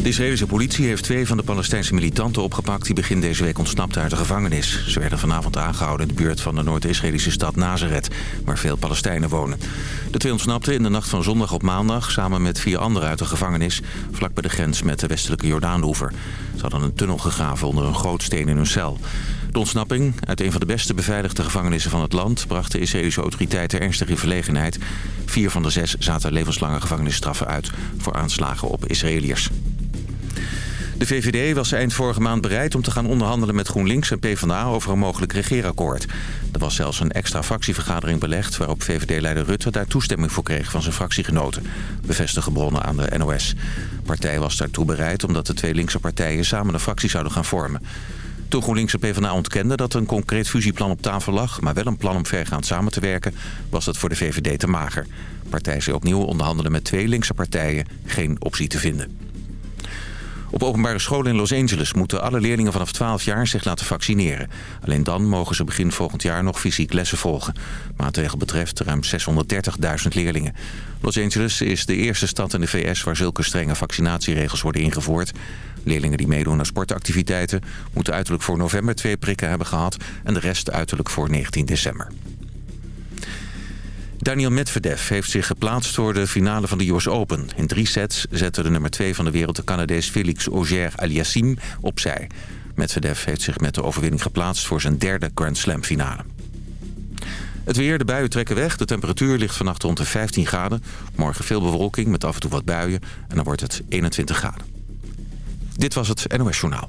De Israëlische politie heeft twee van de Palestijnse militanten opgepakt... die begin deze week ontsnapten uit de gevangenis. Ze werden vanavond aangehouden in de buurt van de Noord-Israëlische stad Nazareth... waar veel Palestijnen wonen. De twee ontsnapten in de nacht van zondag op maandag... samen met vier anderen uit de gevangenis... vlak bij de grens met de westelijke Jordaanoever. Ze hadden een tunnel gegraven onder een groot steen in hun cel. De ontsnapping uit een van de beste beveiligde gevangenissen van het land... bracht de Israëlische autoriteiten ernstig in verlegenheid. Vier van de zes zaten levenslange gevangenisstraffen uit... voor aanslagen op Israëliërs. De VVD was eind vorige maand bereid om te gaan onderhandelen met GroenLinks en PvdA over een mogelijk regeerakkoord. Er was zelfs een extra fractievergadering belegd waarop VVD-leider Rutte daar toestemming voor kreeg van zijn fractiegenoten, bevestigen bronnen aan de NOS. De partij was daartoe bereid omdat de twee linkse partijen samen een fractie zouden gaan vormen. Toen GroenLinks en PvdA ontkenden dat een concreet fusieplan op tafel lag... maar wel een plan om vergaand samen te werken, was het voor de VVD te mager. De partij zei opnieuw onderhandelen met twee linkse partijen geen optie te vinden. Op openbare scholen in Los Angeles moeten alle leerlingen vanaf 12 jaar zich laten vaccineren. Alleen dan mogen ze begin volgend jaar nog fysiek lessen volgen. Maatregel betreft ruim 630.000 leerlingen. Los Angeles is de eerste stad in de VS waar zulke strenge vaccinatieregels worden ingevoerd. Leerlingen die meedoen aan sportactiviteiten moeten uiterlijk voor november twee prikken hebben gehad... en de rest uiterlijk voor 19 december. Daniel Medvedev heeft zich geplaatst voor de finale van de US Open. In drie sets zette de nummer 2 van de wereld de Canadees Felix Auger-Aliassime opzij. Medvedev heeft zich met de overwinning geplaatst voor zijn derde Grand Slam finale. Het weer, de buien trekken weg. De temperatuur ligt vannacht rond de 15 graden. Morgen veel bewolking met af en toe wat buien. En dan wordt het 21 graden. Dit was het NOS Journaal.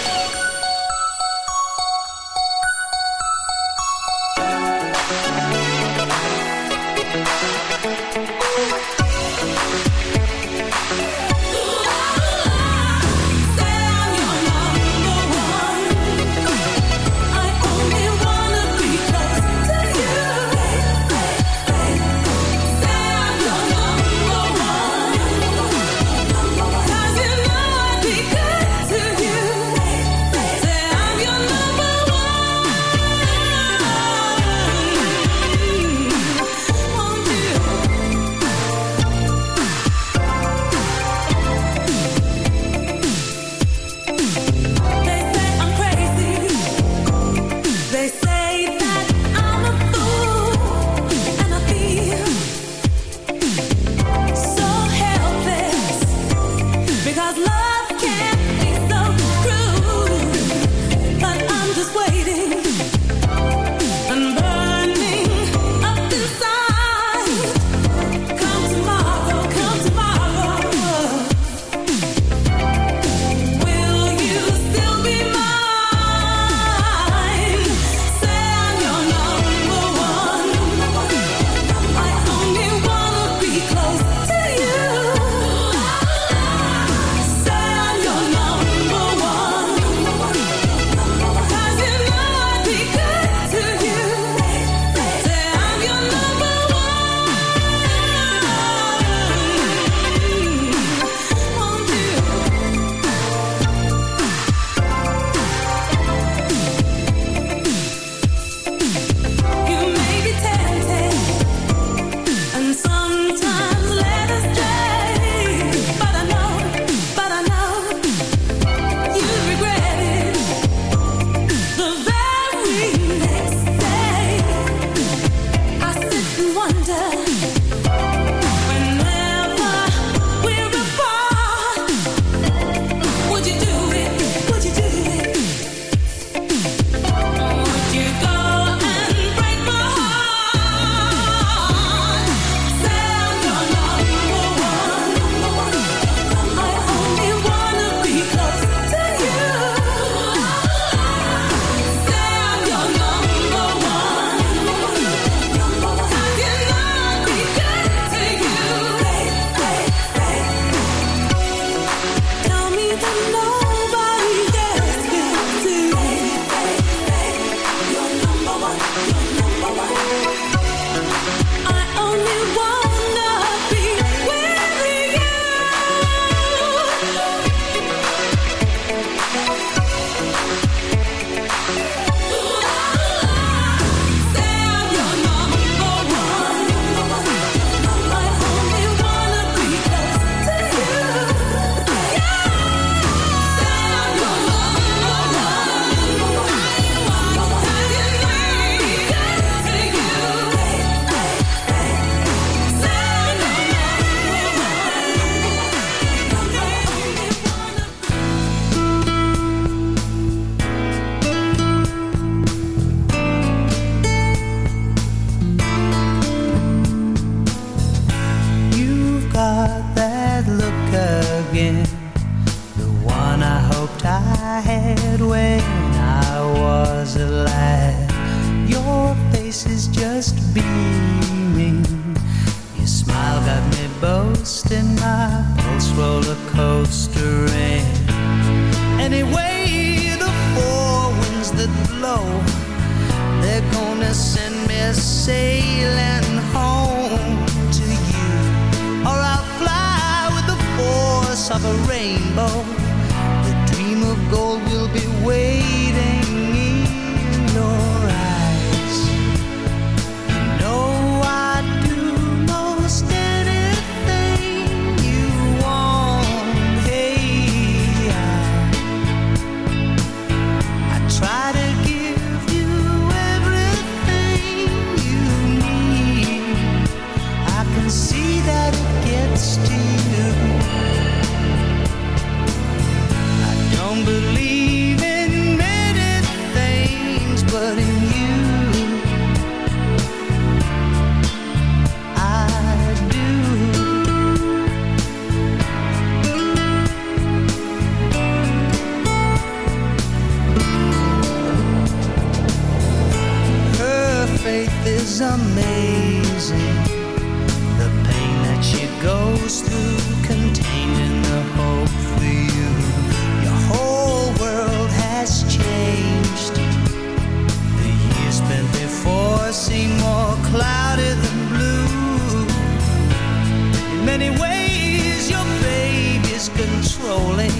rolling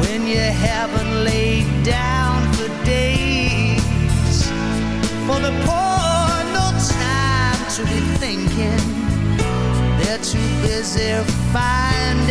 when you haven't laid down for days. For the poor, no time to be thinking. They're too busy finding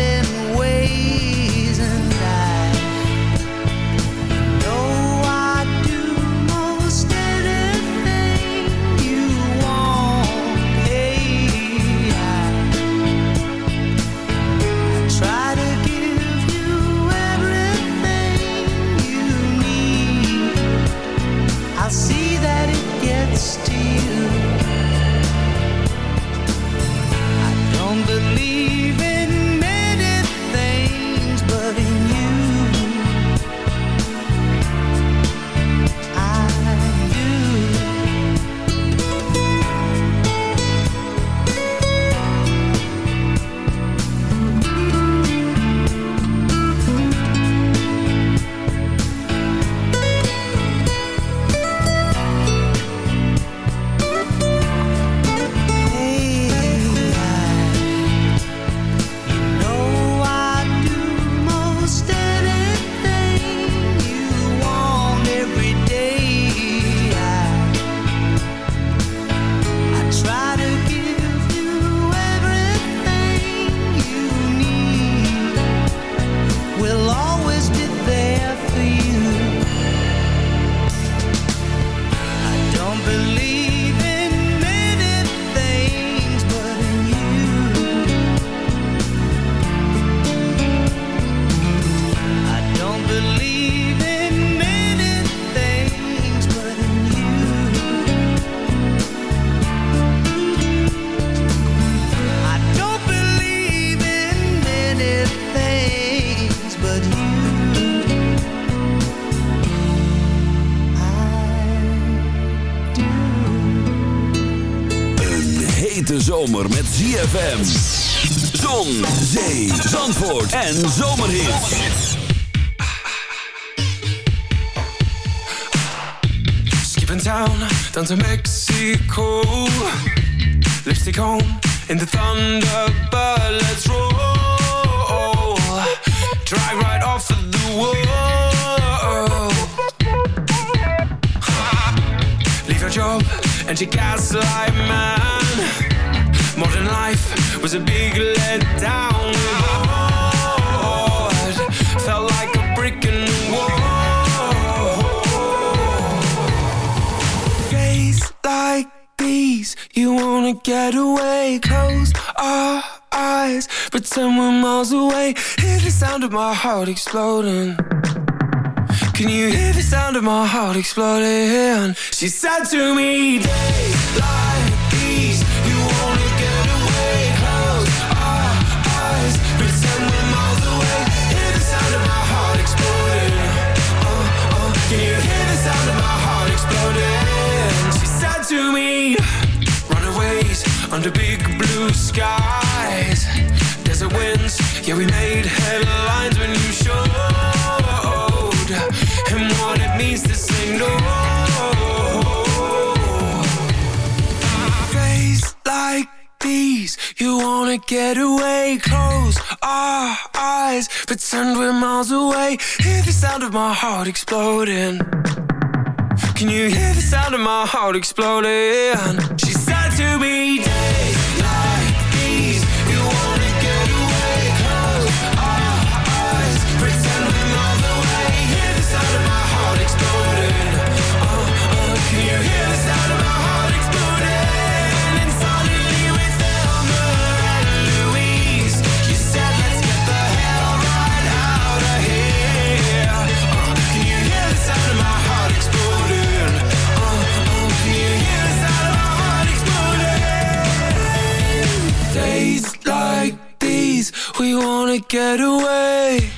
ZFM. Zon, zee, zandvoort en zomerhit. Skipping town, down to Mexico. Lipstick on in the Thunderbird, let's roll. Drive right off of the wall. Leave your job and your gaslight man Modern life was a big letdown. Felt like a brick in the wall. Days like these, you wanna get away. Close our eyes, pretend we're miles away. Hear the sound of my heart exploding. Can you hear the sound of my heart exploding? She said to me, days like Runaways under big blue skies. Desert winds, yeah we made headlines when you showed And what it means to say no. Days like these, you wanna get away. Close our eyes, pretend we're miles away. Hear the sound of my heart exploding. Can you hear the sound of my heart exploding? She said to me, You wanna get away.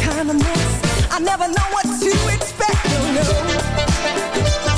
kind of mess. I never know what to expect, no, no.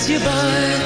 Am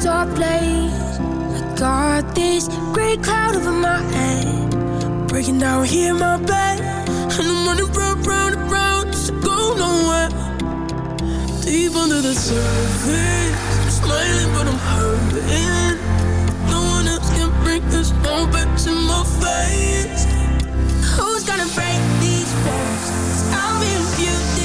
dark place. I got this grey cloud over my head, breaking down here in my bed, and I'm running round, round, and round, just to go nowhere. Deep under the surface, I'm smiling but I'm hurting. No one else can bring this all back to my face. Who's gonna break these walls? I'll be with you.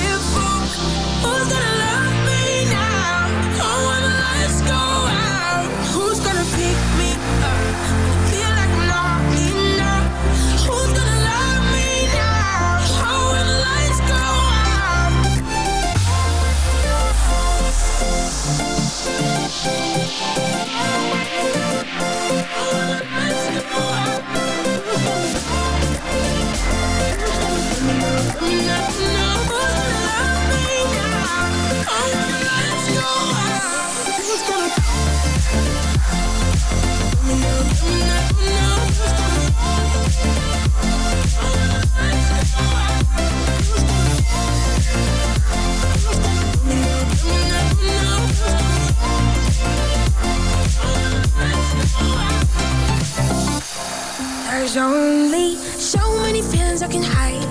lonely. So many feelings I can hide.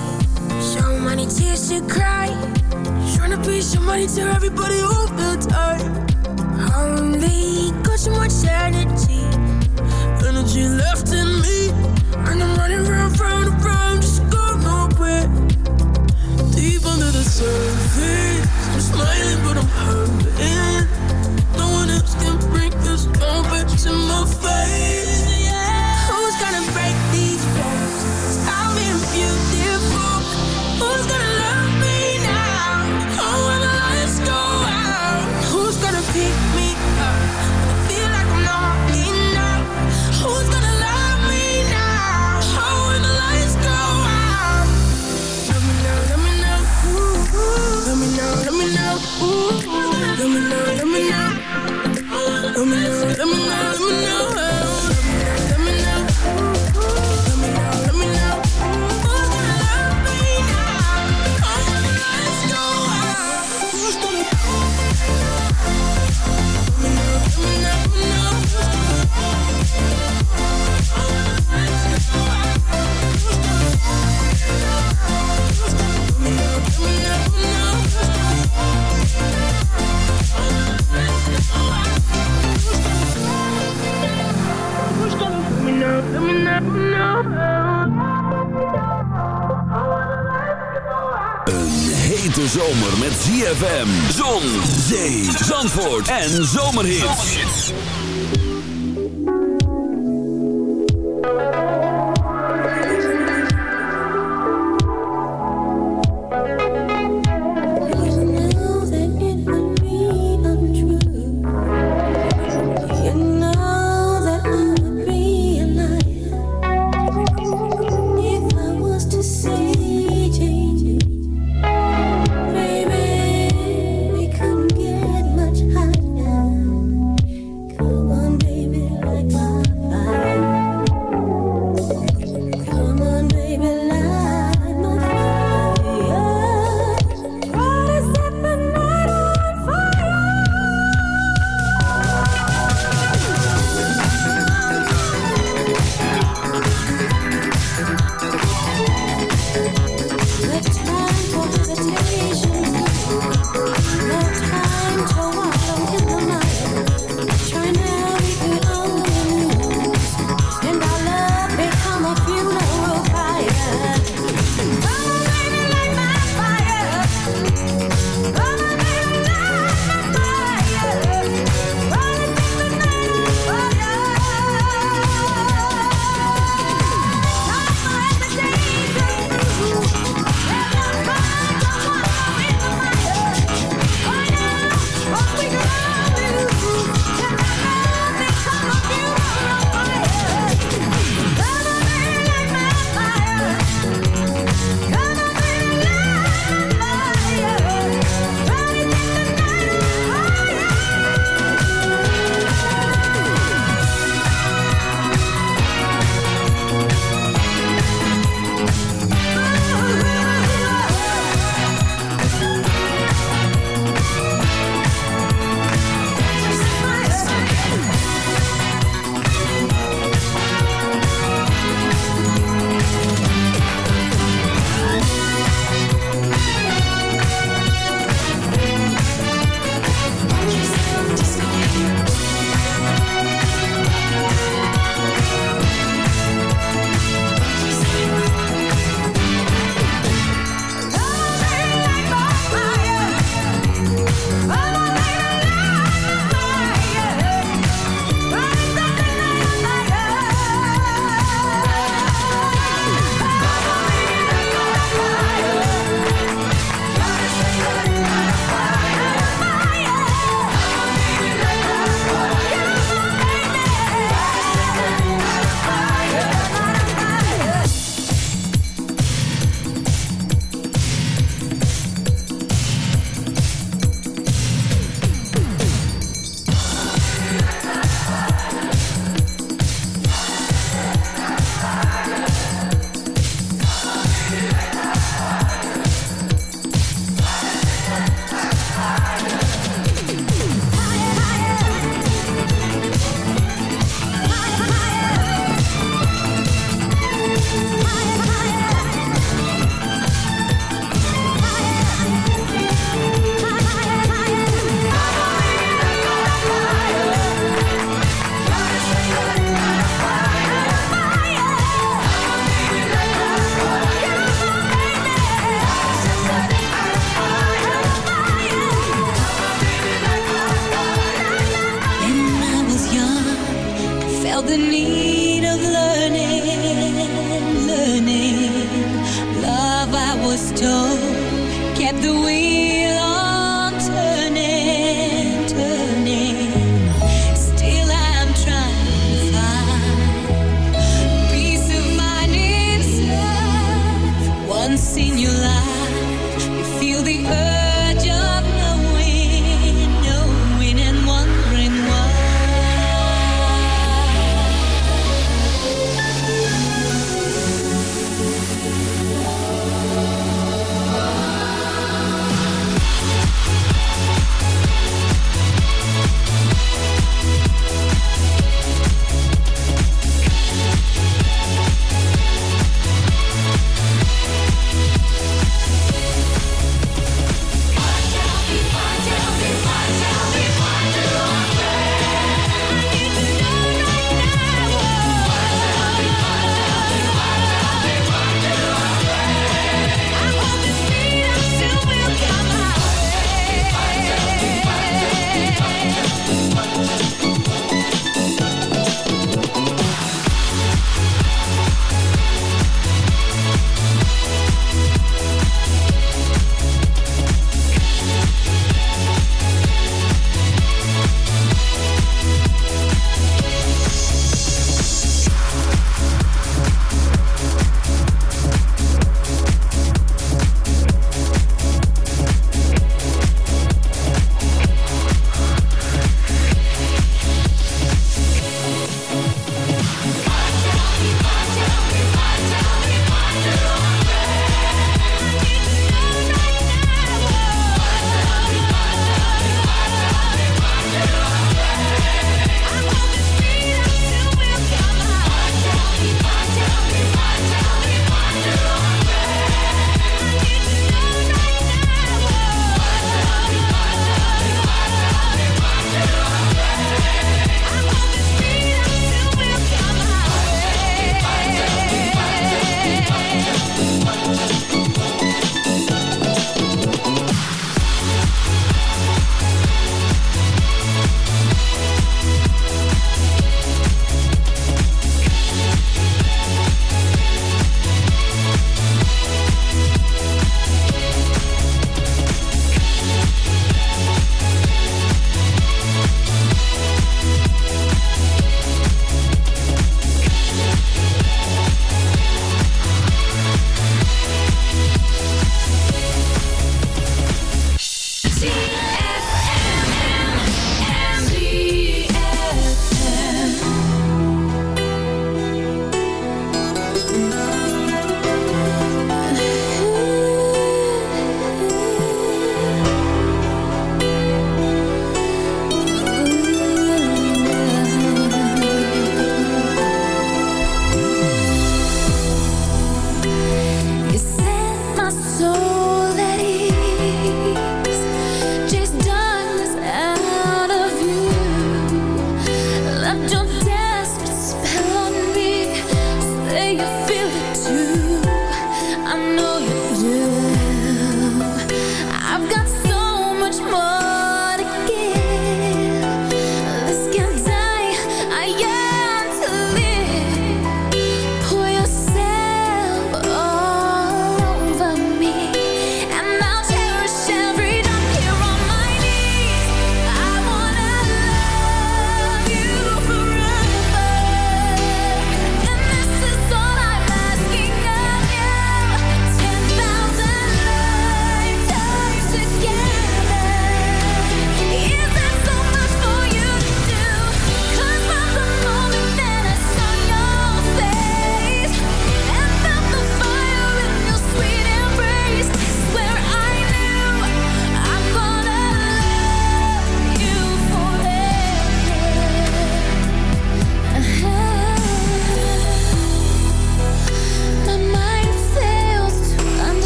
So many tears to cry. Trying to be somebody to everybody all the time. Only got so much energy. Energy left in me. And I'm running round, round, round, just go nowhere. Deep under the surface, I'm smiling. en zomerhits.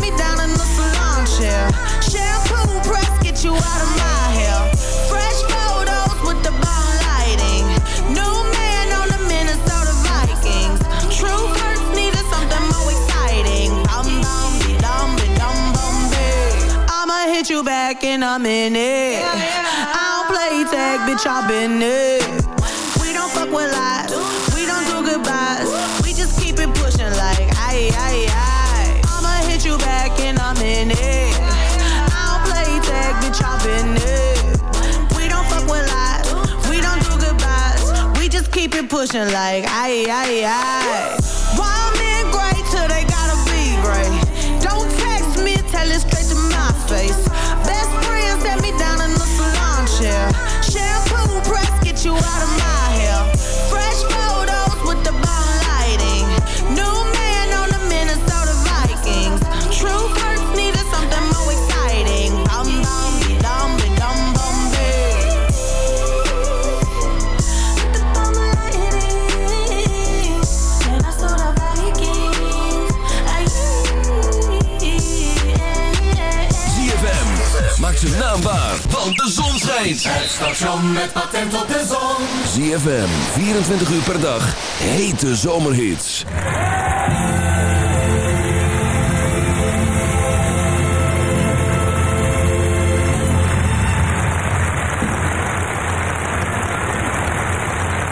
Me down the salon chair. Shampoo press, get you out of my hair. Fresh photos with the lighting. New man on the Minnesota Vikings. True needed something more exciting. Bum bum be dum be dum bum be. I'ma hit you back in a minute. I don't play tag, bitch, I been it. We don't fuck with lies. We don't do goodbyes. I don't play tag, it. We don't fuck with lies. We don't do goodbyes. We just keep it pushing like aye aye aye. Want de zon schijnt. Het station met patent op de zon. ZFM, 24 uur per dag. Hete zomerhits.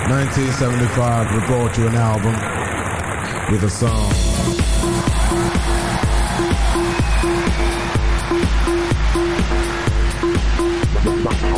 Nineteen seventy-five, we brought you an album with a song. Bye.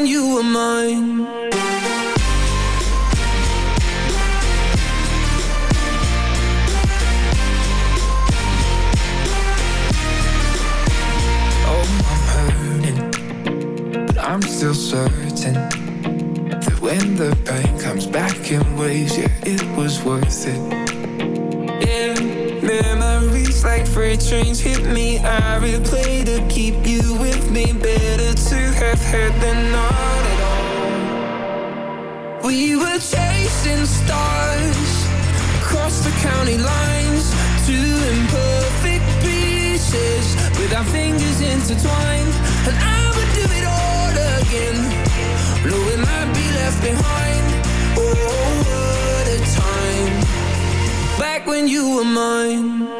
When you were mine. Oh, I'm hurting, but I'm still certain that when the pain comes back in waves, yeah, it was worth it. Yeah, memories like freight trains hit me. I replay to keep you with me. Better to have had than not at all. We were chasing stars across the county lines, two imperfect pieces with our fingers intertwined. And I would do it all again, knowing I'd be left behind. Oh, what a time back when you were mine.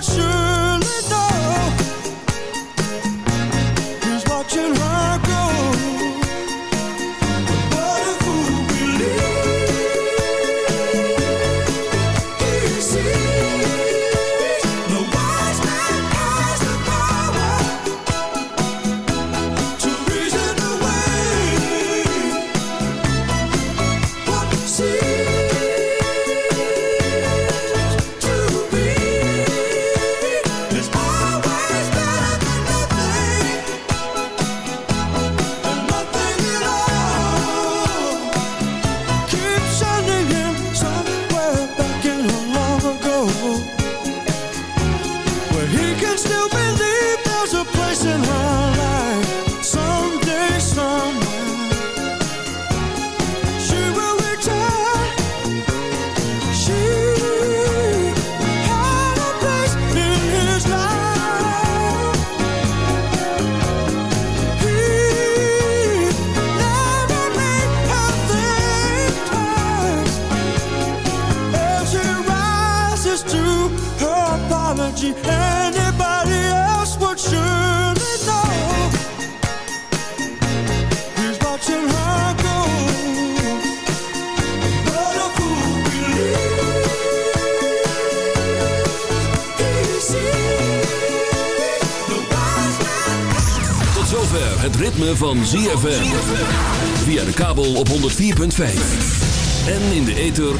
Van